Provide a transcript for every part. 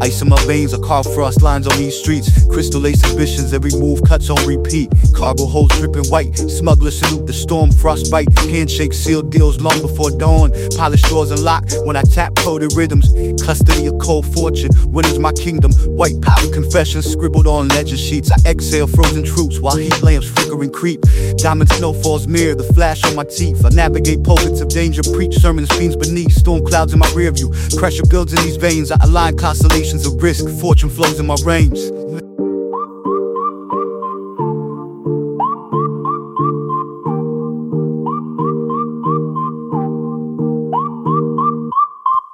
Ice in my veins, I carve frost lines on these streets. Crystal lace ambitions, every move cuts on repeat. Cargo holds dripping white. Smugglers salute the storm, frostbite. Handshake sealed deals long before dawn. Polished doors unlocked when I tap coded rhythms. Custody of cold fortune. Winter's my kingdom. White powder confessions scribbled on ledger sheets. I exhale frozen truths while heat lamps flicker and creep. Diamond snowfalls mirror the flash on my teeth. I navigate pulpits of danger, preach sermons, fiends beneath. Storm clouds in my rear view. Pressure builds in these veins. I align constellations of risk. Fortune flows in my reins.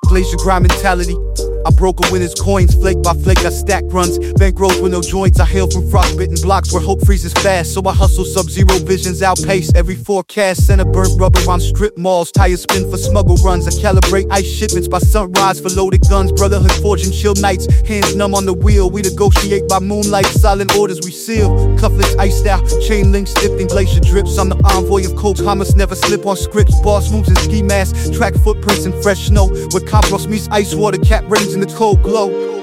Glacier grind mentality. I broke a winner's coins, flake by flake, I stack runs. Bankrolls with no joints, I hail from frostbitten blocks where hope freezes fast. So I hustle sub zero visions, outpace every forecast. Center burnt rubber on strip malls, tires spin for smuggle runs. I calibrate ice shipments by sunrise for loaded guns. Brotherhood forging chill nights, hands numb on the wheel. We negotiate by moonlight, silent orders we seal. Cufflinks iced out, chain links dipped in glacier drips. I'm the envoy of cold Thomas, never slip on scripts. Boss moves in ski masks, track footprints in fresh snow. With compost meets ice water, cap rains in the cold glow.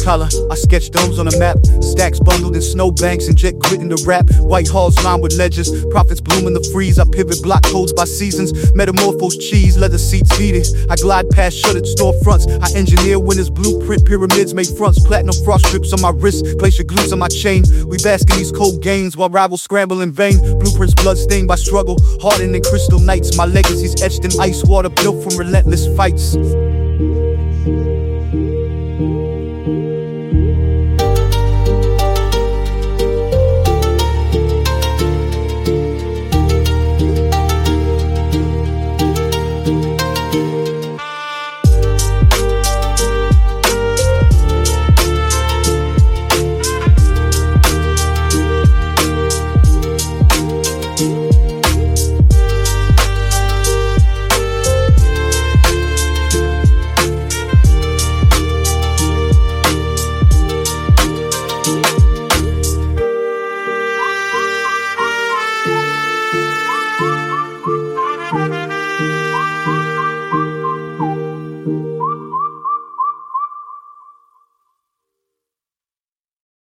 I sketch domes on a map. Stacks bundled in snowbanks and jet grit in the rap. White halls lined with ledges. Prophets bloom in the freeze. I pivot block codes by seasons. Metamorphose cheese, leather seats heated. I glide past shuttered storefronts. I engineer winners, blueprint pyramids made fronts. Platinum frost strips on my wrist. Glacier glues on my chain. We bask in these cold gains while rivals scramble in vain. Blueprints bloodstained by struggle. Hardened in crystal nights. My legacy's etched in ice water built from relentless fights.